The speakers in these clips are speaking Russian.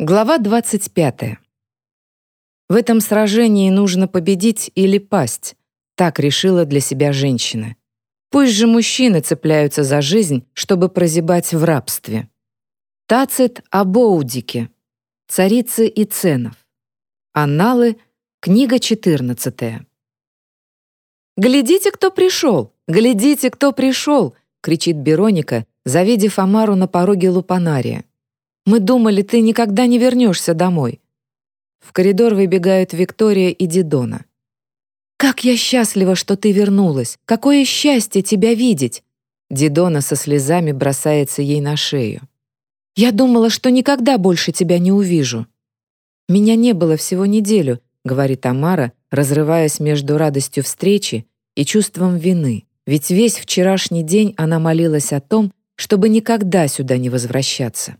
Глава 25. В этом сражении нужно победить или пасть, так решила для себя женщина. Пусть же мужчины цепляются за жизнь, чтобы прозябать в рабстве. Тацит о Боудике, царицы и ценов. Анналы, книга 14. «Глядите, кто пришел! Глядите, кто пришел!» — кричит Бероника, завидев Амару на пороге лупанария. Мы думали, ты никогда не вернешься домой». В коридор выбегают Виктория и Дидона. «Как я счастлива, что ты вернулась! Какое счастье тебя видеть!» Дидона со слезами бросается ей на шею. «Я думала, что никогда больше тебя не увижу». «Меня не было всего неделю», — говорит Амара, разрываясь между радостью встречи и чувством вины, ведь весь вчерашний день она молилась о том, чтобы никогда сюда не возвращаться.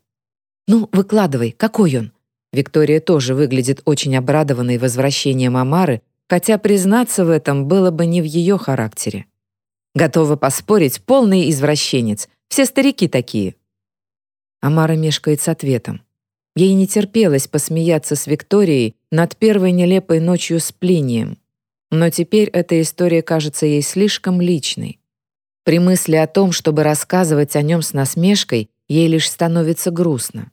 «Ну, выкладывай, какой он?» Виктория тоже выглядит очень обрадованной возвращением Амары, хотя признаться в этом было бы не в ее характере. Готова поспорить, полный извращенец. Все старики такие. Амара мешкает с ответом. Ей не терпелось посмеяться с Викторией над первой нелепой ночью с Плинием. Но теперь эта история кажется ей слишком личной. При мысли о том, чтобы рассказывать о нем с насмешкой, ей лишь становится грустно.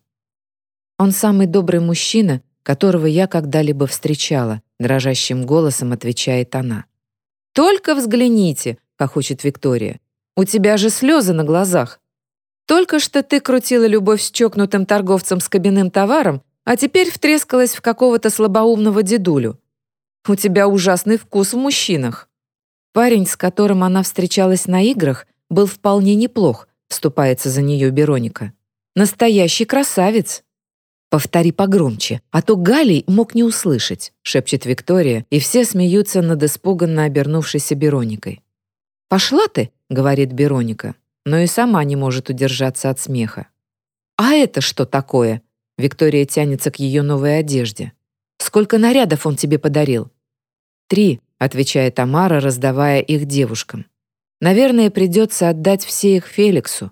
Он самый добрый мужчина, которого я когда-либо встречала», дрожащим голосом отвечает она. «Только взгляните», — хохочет Виктория. «У тебя же слезы на глазах. Только что ты крутила любовь с чокнутым торговцем с кабинным товаром, а теперь втрескалась в какого-то слабоумного дедулю. У тебя ужасный вкус в мужчинах». Парень, с которым она встречалась на играх, был вполне неплох, вступается за нее Бероника. Настоящий красавец. «Повтори погромче, а то Галей мог не услышать», — шепчет Виктория, и все смеются над испуганно обернувшейся Бероникой. «Пошла ты», — говорит Бероника, но и сама не может удержаться от смеха. «А это что такое?» Виктория тянется к ее новой одежде. «Сколько нарядов он тебе подарил?» «Три», — отвечает Тамара, раздавая их девушкам. «Наверное, придется отдать все их Феликсу.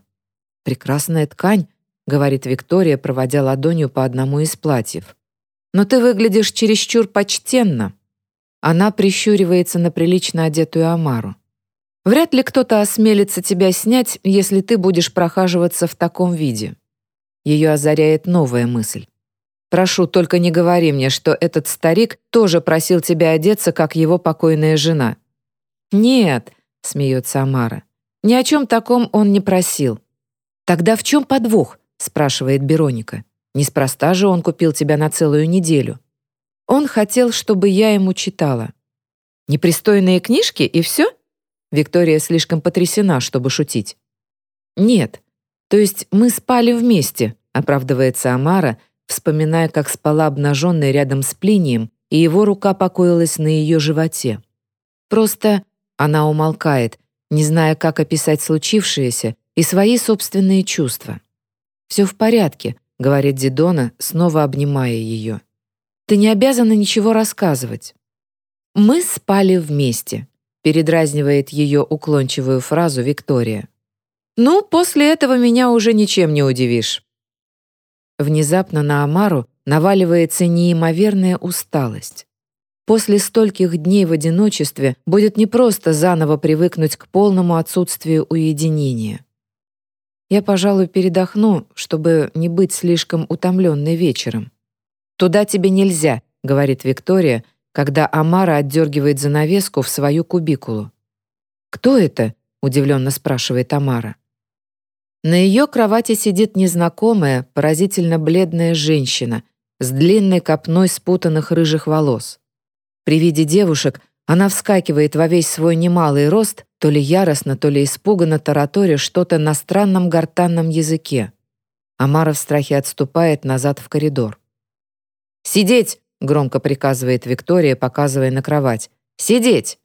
Прекрасная ткань, — говорит Виктория, проводя ладонью по одному из платьев. «Но ты выглядишь чересчур почтенно». Она прищуривается на прилично одетую Амару. «Вряд ли кто-то осмелится тебя снять, если ты будешь прохаживаться в таком виде». Ее озаряет новая мысль. «Прошу, только не говори мне, что этот старик тоже просил тебя одеться, как его покойная жена». «Нет», — смеется Амара, — «ни о чем таком он не просил». «Тогда в чем подвох?» Спрашивает Бероника. Неспроста же он купил тебя на целую неделю. Он хотел, чтобы я ему читала. Непристойные книжки и все? Виктория слишком потрясена, чтобы шутить. Нет. То есть мы спали вместе, оправдывается Амара, вспоминая, как спала обнаженная рядом с Плинием, и его рука покоилась на ее животе. Просто она умолкает, не зная, как описать случившееся и свои собственные чувства. «Все в порядке», — говорит Дидона, снова обнимая ее. «Ты не обязана ничего рассказывать». «Мы спали вместе», — передразнивает ее уклончивую фразу Виктория. «Ну, после этого меня уже ничем не удивишь». Внезапно на Амару наваливается неимоверная усталость. После стольких дней в одиночестве будет непросто заново привыкнуть к полному отсутствию уединения. Я, пожалуй, передохну, чтобы не быть слишком утомленной вечером. «Туда тебе нельзя», — говорит Виктория, когда Амара отдергивает занавеску в свою кубикулу. «Кто это?» — удивленно спрашивает Амара. На ее кровати сидит незнакомая, поразительно бледная женщина с длинной копной спутанных рыжих волос. При виде девушек она вскакивает во весь свой немалый рост, то ли яростно, то ли испуганно тараторя что-то на странном гортанном языке. Амара в страхе отступает назад в коридор. «Сидеть!» — громко приказывает Виктория, показывая на кровать. «Сидеть!»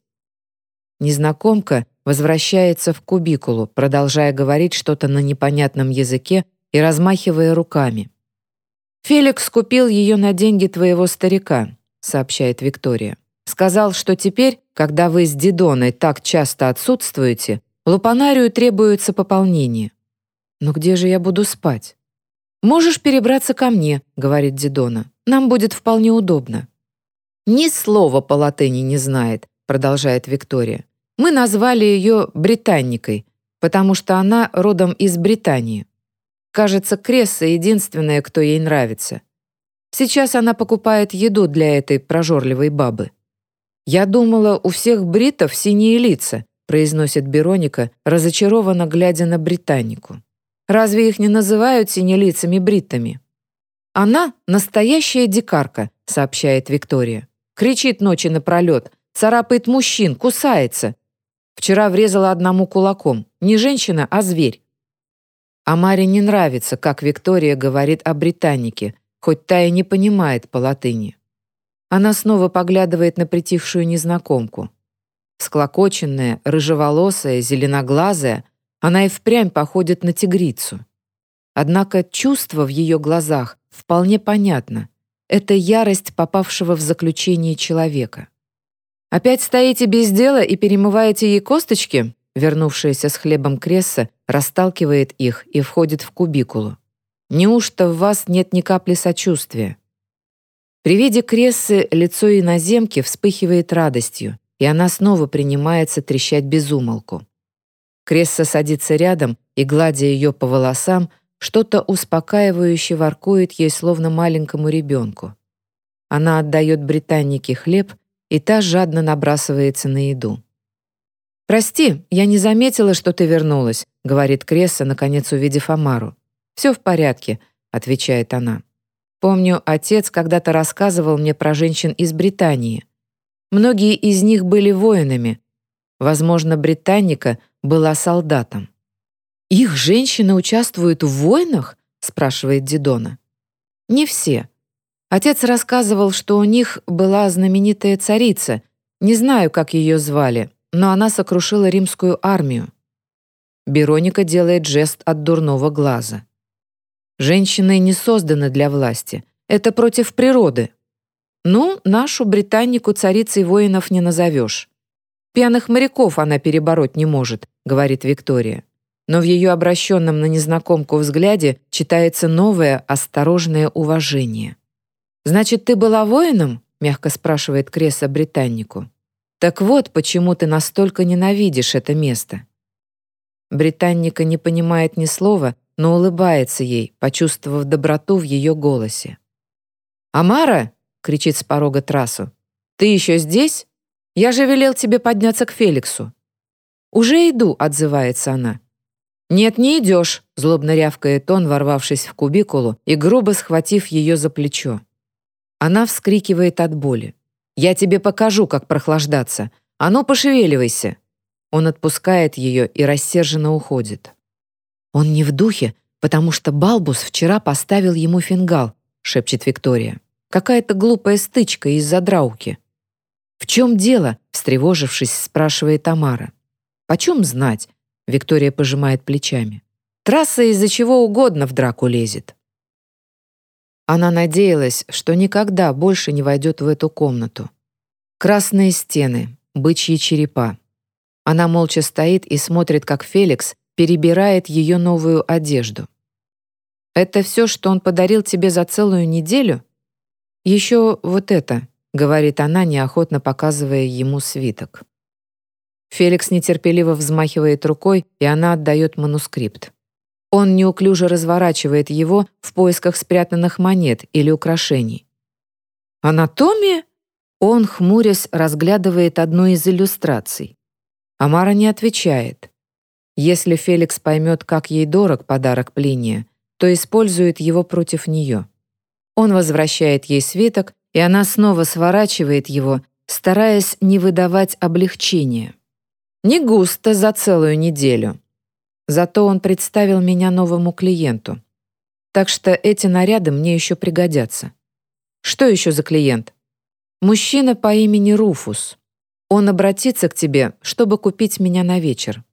Незнакомка возвращается в кубикулу, продолжая говорить что-то на непонятном языке и размахивая руками. «Феликс купил ее на деньги твоего старика», — сообщает Виктория. Сказал, что теперь, когда вы с Дидоной так часто отсутствуете, лупанарию требуется пополнение. Но где же я буду спать? «Можешь перебраться ко мне», — говорит Дидона. «Нам будет вполне удобно». «Ни слова по латыни не знает», — продолжает Виктория. «Мы назвали ее Британникой, потому что она родом из Британии. Кажется, Кресса единственная, кто ей нравится. Сейчас она покупает еду для этой прожорливой бабы. «Я думала, у всех бритов синие лица», произносит Бероника, разочарованно глядя на британнику. «Разве их не называют синелицами бриттами?» «Она настоящая дикарка», сообщает Виктория. Кричит ночи напролет, царапает мужчин, кусается. Вчера врезала одному кулаком. Не женщина, а зверь. А Маре не нравится, как Виктория говорит о британнике, хоть та и не понимает по латыни. Она снова поглядывает на притихшую незнакомку. Склокоченная, рыжеволосая, зеленоглазая, она и впрямь походит на тигрицу. Однако чувство в ее глазах вполне понятно. Это ярость попавшего в заключение человека. «Опять стоите без дела и перемываете ей косточки?» Вернувшаяся с хлебом Кресса расталкивает их и входит в кубикулу. Неужто в вас нет ни капли сочувствия? При виде Крессы лицо иноземки вспыхивает радостью, и она снова принимается трещать безумолку. Кресса садится рядом и, гладя ее по волосам, что-то успокаивающе воркует ей, словно маленькому ребенку. Она отдает британнике хлеб, и та жадно набрасывается на еду. «Прости, я не заметила, что ты вернулась», — говорит Кресса, наконец увидев Амару. «Все в порядке», — отвечает она. «Помню, отец когда-то рассказывал мне про женщин из Британии. Многие из них были воинами. Возможно, британника была солдатом». «Их женщины участвуют в войнах?» — спрашивает Дидона. «Не все. Отец рассказывал, что у них была знаменитая царица. Не знаю, как ее звали, но она сокрушила римскую армию». Бероника делает жест от дурного глаза. Женщины не созданы для власти. Это против природы. Ну, нашу британнику царицей воинов не назовешь. Пьяных моряков она перебороть не может, говорит Виктория. Но в ее обращенном на незнакомку взгляде читается новое, осторожное уважение. «Значит, ты была воином?» — мягко спрашивает Кресса британнику. «Так вот, почему ты настолько ненавидишь это место». Британника не понимает ни слова, но улыбается ей, почувствовав доброту в ее голосе. «Амара!» — кричит с порога трассу. «Ты еще здесь? Я же велел тебе подняться к Феликсу». «Уже иду», — отзывается она. «Нет, не идешь», — злобно рявкает он, ворвавшись в кубикулу и грубо схватив ее за плечо. Она вскрикивает от боли. «Я тебе покажу, как прохлаждаться. А ну, пошевеливайся!» Он отпускает ее и рассерженно уходит. «Он не в духе, потому что Балбус вчера поставил ему фингал», — шепчет Виктория. «Какая-то глупая стычка из-за драуки». «В чем дело?» — встревожившись, спрашивает Тамара. «Почем знать?» — Виктория пожимает плечами. «Трасса из-за чего угодно в драку лезет». Она надеялась, что никогда больше не войдет в эту комнату. Красные стены, бычьи черепа. Она молча стоит и смотрит, как Феликс перебирает ее новую одежду. «Это все, что он подарил тебе за целую неделю?» «Еще вот это», — говорит она, неохотно показывая ему свиток. Феликс нетерпеливо взмахивает рукой, и она отдает манускрипт. Он неуклюже разворачивает его в поисках спрятанных монет или украшений. «Анатомия?» Он, хмурясь, разглядывает одну из иллюстраций. Амара не отвечает. Если Феликс поймет, как ей дорог подарок Плиния, то использует его против нее. Он возвращает ей свиток, и она снова сворачивает его, стараясь не выдавать облегчения. Не густо за целую неделю. Зато он представил меня новому клиенту. Так что эти наряды мне еще пригодятся. Что еще за клиент? Мужчина по имени Руфус. Он обратится к тебе, чтобы купить меня на вечер.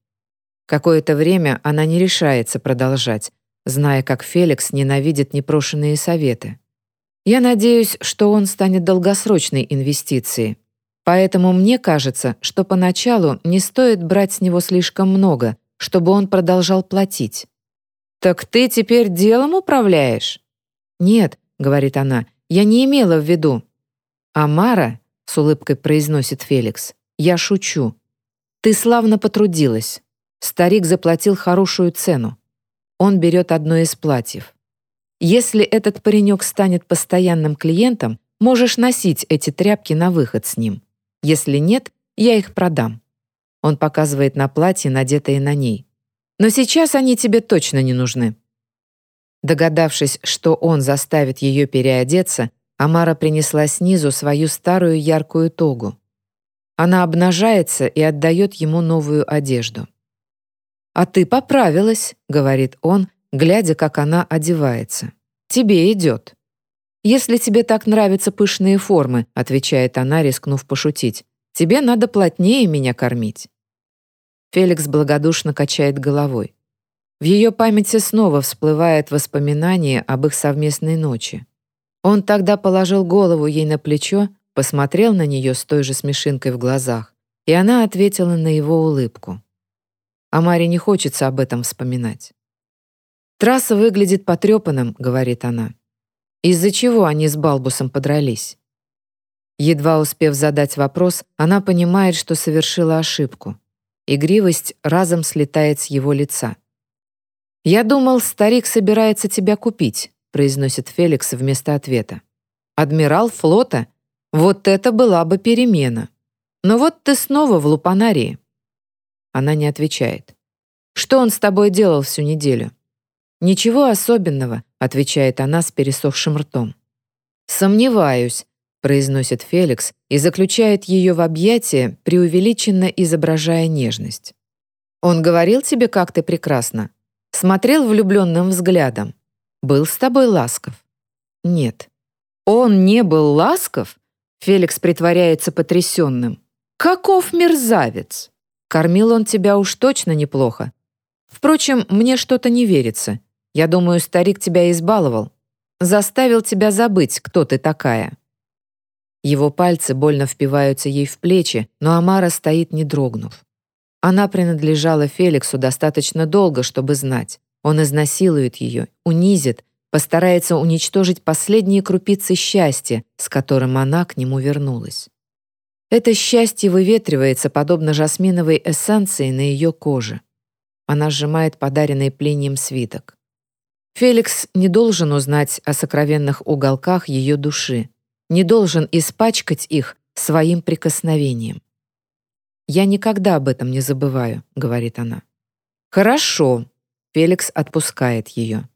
Какое-то время она не решается продолжать, зная, как Феликс ненавидит непрошенные советы. Я надеюсь, что он станет долгосрочной инвестицией. Поэтому мне кажется, что поначалу не стоит брать с него слишком много, чтобы он продолжал платить. «Так ты теперь делом управляешь?» «Нет», — говорит она, — «я не имела в виду». «Амара», — с улыбкой произносит Феликс, — «я шучу. Ты славно потрудилась. Старик заплатил хорошую цену. Он берет одно из платьев. Если этот паренек станет постоянным клиентом, можешь носить эти тряпки на выход с ним. Если нет, я их продам». Он показывает на платье, надетое на ней. «Но сейчас они тебе точно не нужны». Догадавшись, что он заставит ее переодеться, Амара принесла снизу свою старую яркую тогу. Она обнажается и отдает ему новую одежду. «А ты поправилась», — говорит он, глядя, как она одевается. «Тебе идет». «Если тебе так нравятся пышные формы», — отвечает она, рискнув пошутить, «тебе надо плотнее меня кормить». Феликс благодушно качает головой. В ее памяти снова всплывает воспоминание об их совместной ночи. Он тогда положил голову ей на плечо, посмотрел на нее с той же смешинкой в глазах, и она ответила на его улыбку. А Маре не хочется об этом вспоминать. «Трасса выглядит потрепанным», — говорит она. «Из-за чего они с Балбусом подрались?» Едва успев задать вопрос, она понимает, что совершила ошибку. Игривость разом слетает с его лица. «Я думал, старик собирается тебя купить», произносит Феликс вместо ответа. «Адмирал флота? Вот это была бы перемена. Но вот ты снова в Лупанарии». Она не отвечает. «Что он с тобой делал всю неделю?» «Ничего особенного», — отвечает она с пересохшим ртом. «Сомневаюсь», — произносит Феликс и заключает ее в объятия, преувеличенно изображая нежность. «Он говорил тебе, как ты прекрасна? Смотрел влюбленным взглядом? Был с тобой ласков?» «Нет». «Он не был ласков?» Феликс притворяется потрясенным. «Каков мерзавец! Кормил он тебя уж точно неплохо. Впрочем, мне что-то не верится. Я думаю, старик тебя избаловал. Заставил тебя забыть, кто ты такая». Его пальцы больно впиваются ей в плечи, но Амара стоит, не дрогнув. Она принадлежала Феликсу достаточно долго, чтобы знать. Он изнасилует ее, унизит, постарается уничтожить последние крупицы счастья, с которым она к нему вернулась. Это счастье выветривается, подобно жасминовой эссенции на ее коже. Она сжимает подаренный плением свиток. Феликс не должен узнать о сокровенных уголках ее души, не должен испачкать их своим прикосновением. «Я никогда об этом не забываю», — говорит она. «Хорошо», — Феликс отпускает ее.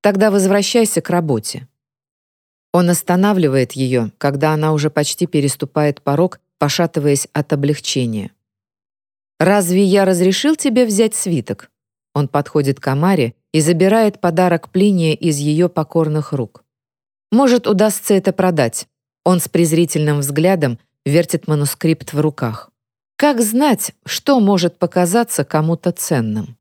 «Тогда возвращайся к работе». Он останавливает ее, когда она уже почти переступает порог, пошатываясь от облегчения. «Разве я разрешил тебе взять свиток?» Он подходит к Амаре и забирает подарок Плиния из ее покорных рук. Может, удастся это продать. Он с презрительным взглядом вертит манускрипт в руках. Как знать, что может показаться кому-то ценным?